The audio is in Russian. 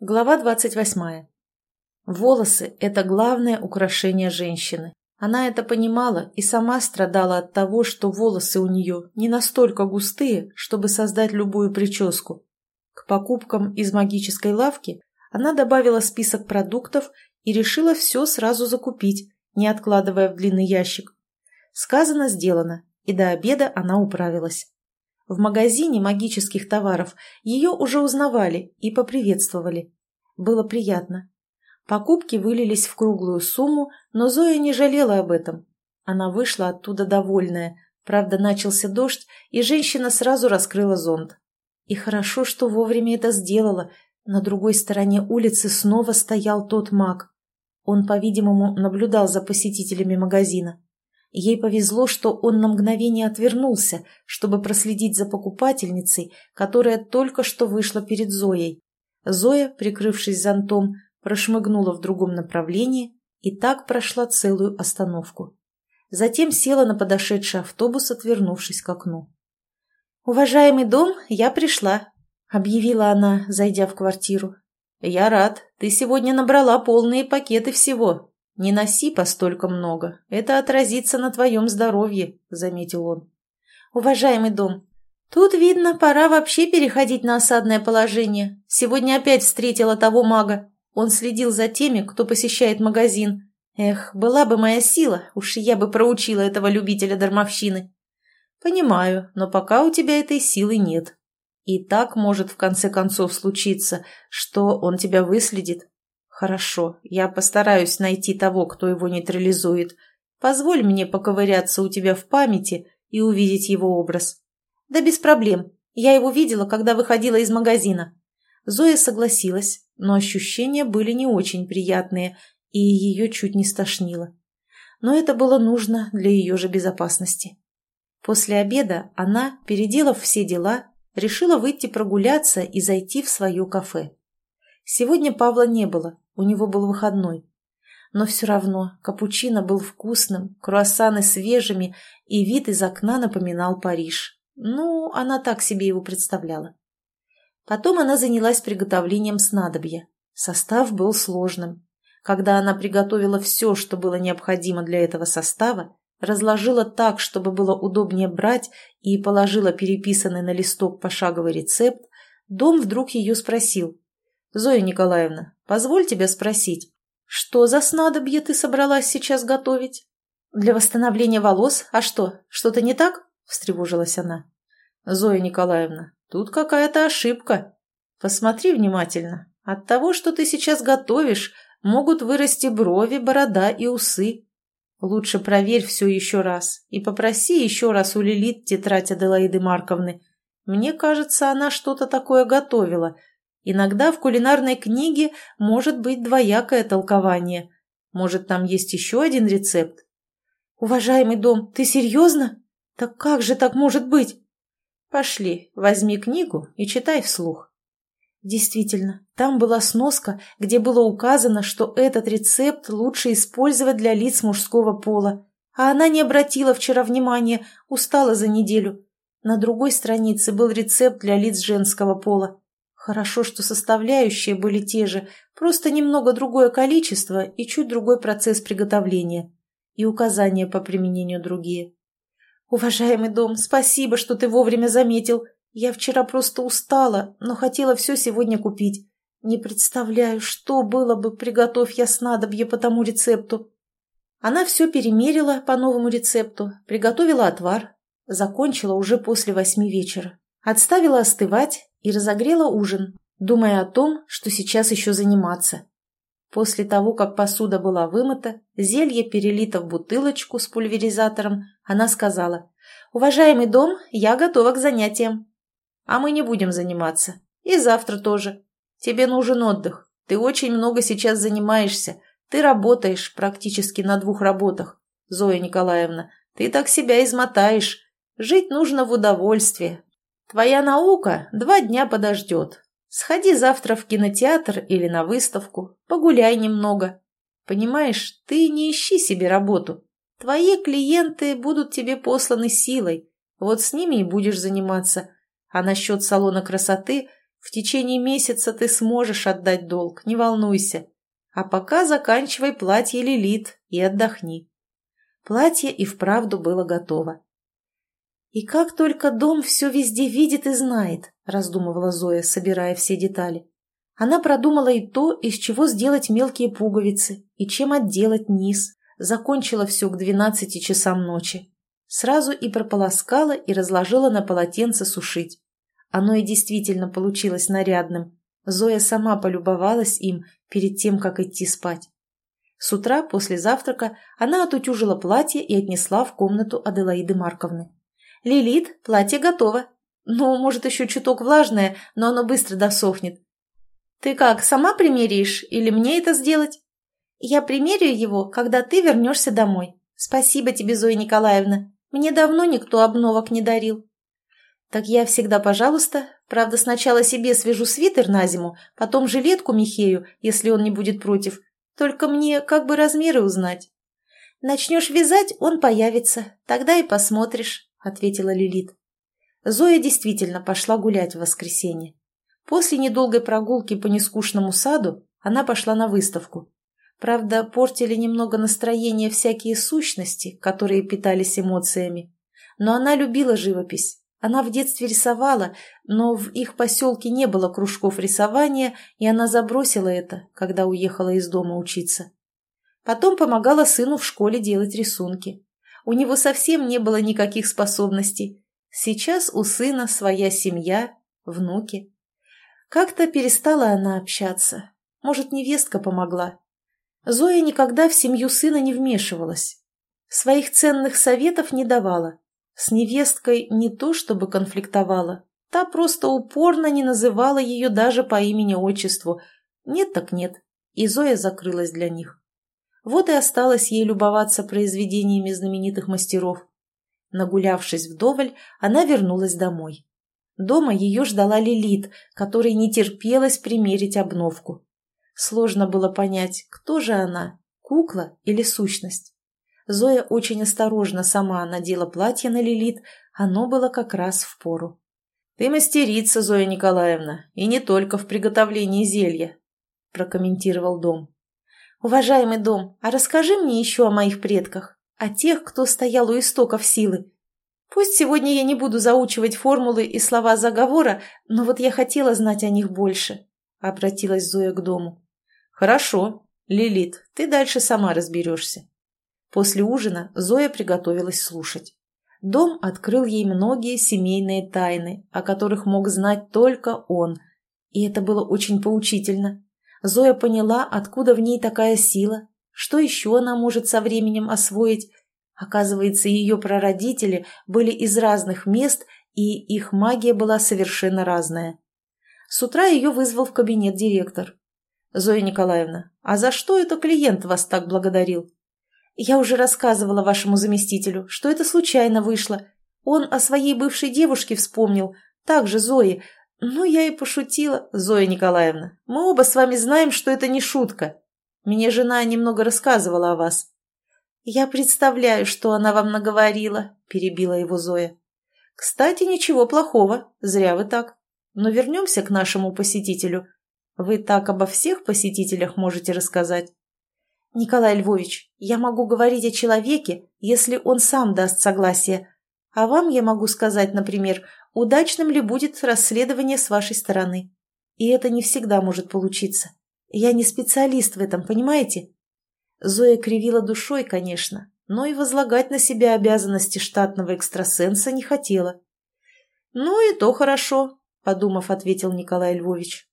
Глава двадцать восьмая. Волосы – это главное украшение женщины. Она это понимала и сама страдала от того, что волосы у нее не настолько густые, чтобы создать любую прическу. К покупкам из магической лавки она добавила список продуктов и решила все сразу закупить, не откладывая в длинный ящик. Сказано, сделано, и до обеда она управилась. В магазине магических товаров ее уже узнавали и поприветствовали. Было приятно. Покупки вылились в круглую сумму, но Зоя не жалела об этом. Она вышла оттуда довольная. Правда, начался дождь, и женщина сразу раскрыла зонт. И хорошо, что вовремя это сделала. На другой стороне улицы снова стоял тот маг. Он, по-видимому, наблюдал за посетителями магазина. Ей повезло, что он на мгновение отвернулся, чтобы проследить за покупательницей, которая только что вышла перед Зоей. Зоя, прикрывшись зонтом, прошмыгнула в другом направлении и так прошла целую остановку. Затем села на подошедший автобус, отвернувшись к окну. «Уважаемый дом, я пришла», — объявила она, зайдя в квартиру. «Я рад. Ты сегодня набрала полные пакеты всего. Не носи постолько много. Это отразится на твоем здоровье», — заметил он. «Уважаемый дом, тут, видно, пора вообще переходить на осадное положение. Сегодня опять встретила того мага. Он следил за теми, кто посещает магазин. Эх, была бы моя сила, уж я бы проучила этого любителя дармовщины. Понимаю, но пока у тебя этой силы нет. И так может в конце концов случиться, что он тебя выследит. Хорошо, я постараюсь найти того, кто его нейтрализует. Позволь мне поковыряться у тебя в памяти и увидеть его образ. Да без проблем. Я его видела, когда выходила из магазина. Зоя согласилась, но ощущения были не очень приятные, и ее чуть не стошнило. Но это было нужно для ее же безопасности. После обеда она, переделав все дела, решила выйти прогуляться и зайти в свое кафе. Сегодня Павла не было, у него был выходной. Но все равно капучино был вкусным, круассаны свежими, и вид из окна напоминал Париж. Ну, она так себе его представляла. Потом она занялась приготовлением снадобья. Состав был сложным. Когда она приготовила все, что было необходимо для этого состава, разложила так, чтобы было удобнее брать, и положила переписанный на листок пошаговый рецепт, дом вдруг ее спросил. «Зоя Николаевна, позволь тебя спросить, что за снадобье ты собралась сейчас готовить?» «Для восстановления волос? А что, что-то не так?» – встревожилась она. «Зоя Николаевна, Тут какая-то ошибка. Посмотри внимательно. От того, что ты сейчас готовишь, могут вырасти брови, борода и усы. Лучше проверь все еще раз и попроси еще раз у Лилит тетрадь Аделаиды Марковны. Мне кажется, она что-то такое готовила. Иногда в кулинарной книге может быть двоякое толкование. Может, там есть еще один рецепт? Уважаемый дом, ты серьезно? Так как же так может быть? Пошли, возьми книгу и читай вслух. Действительно, там была сноска, где было указано, что этот рецепт лучше использовать для лиц мужского пола. А она не обратила вчера внимания, устала за неделю. На другой странице был рецепт для лиц женского пола. Хорошо, что составляющие были те же, просто немного другое количество и чуть другой процесс приготовления. И указания по применению другие. «Уважаемый дом, спасибо, что ты вовремя заметил. Я вчера просто устала, но хотела все сегодня купить. Не представляю, что было бы, приготовь я снадобье по тому рецепту». Она все перемерила по новому рецепту, приготовила отвар, закончила уже после восьми вечера, отставила остывать и разогрела ужин, думая о том, что сейчас еще заниматься. После того, как посуда была вымыта, зелье перелито в бутылочку с пульверизатором, она сказала, «Уважаемый дом, я готова к занятиям». «А мы не будем заниматься. И завтра тоже. Тебе нужен отдых. Ты очень много сейчас занимаешься. Ты работаешь практически на двух работах. Зоя Николаевна, ты так себя измотаешь. Жить нужно в удовольствии. Твоя наука два дня подождет. Сходи завтра в кинотеатр или на выставку, погуляй немного. Понимаешь, ты не ищи себе работу. Твои клиенты будут тебе посланы силой, вот с ними и будешь заниматься. А насчет салона красоты В течение месяца ты сможешь отдать долг, не волнуйся. А пока заканчивай платье Лилит и отдохни. Платье и вправду было готово. «И как только дом все везде видит и знает», — раздумывала Зоя, собирая все детали. Она продумала и то, из чего сделать мелкие пуговицы, и чем отделать низ. Закончила все к двенадцати часам ночи. Сразу и прополоскала, и разложила на полотенце сушить. Оно и действительно получилось нарядным. Зоя сама полюбовалась им перед тем, как идти спать. С утра, после завтрака, она отутюжила платье и отнесла в комнату Аделаиды Марковны. «Лилит, платье готово. Ну, может, еще чуток влажное, но оно быстро досохнет. Ты как, сама примеришь или мне это сделать?» «Я примерю его, когда ты вернешься домой. Спасибо тебе, Зоя Николаевна. Мне давно никто обновок не дарил». «Так я всегда пожалуйста. Правда, сначала себе свяжу свитер на зиму, потом жилетку Михею, если он не будет против. Только мне как бы размеры узнать». «Начнешь вязать, он появится. Тогда и посмотришь», — ответила Лилит. Зоя действительно пошла гулять в воскресенье. После недолгой прогулки по нескучному саду она пошла на выставку. Правда, портили немного настроение всякие сущности, которые питались эмоциями. Но она любила живопись. Она в детстве рисовала, но в их поселке не было кружков рисования, и она забросила это, когда уехала из дома учиться. Потом помогала сыну в школе делать рисунки. У него совсем не было никаких способностей. Сейчас у сына своя семья, внуки. Как-то перестала она общаться. Может, невестка помогла. Зоя никогда в семью сына не вмешивалась. Своих ценных советов не давала. С невесткой не то чтобы конфликтовала. Та просто упорно не называла ее даже по имени-отчеству. Нет так нет. И Зоя закрылась для них. Вот и осталось ей любоваться произведениями знаменитых мастеров. Нагулявшись вдоволь, она вернулась домой. Дома ее ждала Лилит, которой не терпелось примерить обновку. Сложно было понять, кто же она, кукла или сущность. Зоя очень осторожно сама надела платье на Лилит, оно было как раз в пору. «Ты мастерица, Зоя Николаевна, и не только в приготовлении зелья», – прокомментировал Дом. «Уважаемый Дом, а расскажи мне еще о моих предках, о тех, кто стоял у истоков силы, Пусть сегодня я не буду заучивать формулы и слова заговора, но вот я хотела знать о них больше», — обратилась Зоя к дому. «Хорошо, Лилит, ты дальше сама разберешься». После ужина Зоя приготовилась слушать. Дом открыл ей многие семейные тайны, о которых мог знать только он, и это было очень поучительно. Зоя поняла, откуда в ней такая сила, что еще она может со временем освоить, Оказывается, ее прародители были из разных мест, и их магия была совершенно разная. С утра ее вызвал в кабинет директор. «Зоя Николаевна, а за что это клиент вас так благодарил?» «Я уже рассказывала вашему заместителю, что это случайно вышло. Он о своей бывшей девушке вспомнил, также Зои. Ну, я и пошутила. Зоя Николаевна, мы оба с вами знаем, что это не шутка. Мне жена немного рассказывала о вас. «Я представляю, что она вам наговорила», — перебила его Зоя. «Кстати, ничего плохого, зря вы так. Но вернемся к нашему посетителю. Вы так обо всех посетителях можете рассказать?» «Николай Львович, я могу говорить о человеке, если он сам даст согласие. А вам я могу сказать, например, удачным ли будет расследование с вашей стороны. И это не всегда может получиться. Я не специалист в этом, понимаете?» Зоя кривила душой, конечно, но и возлагать на себя обязанности штатного экстрасенса не хотела. «Ну и то хорошо», — подумав, ответил Николай Львович.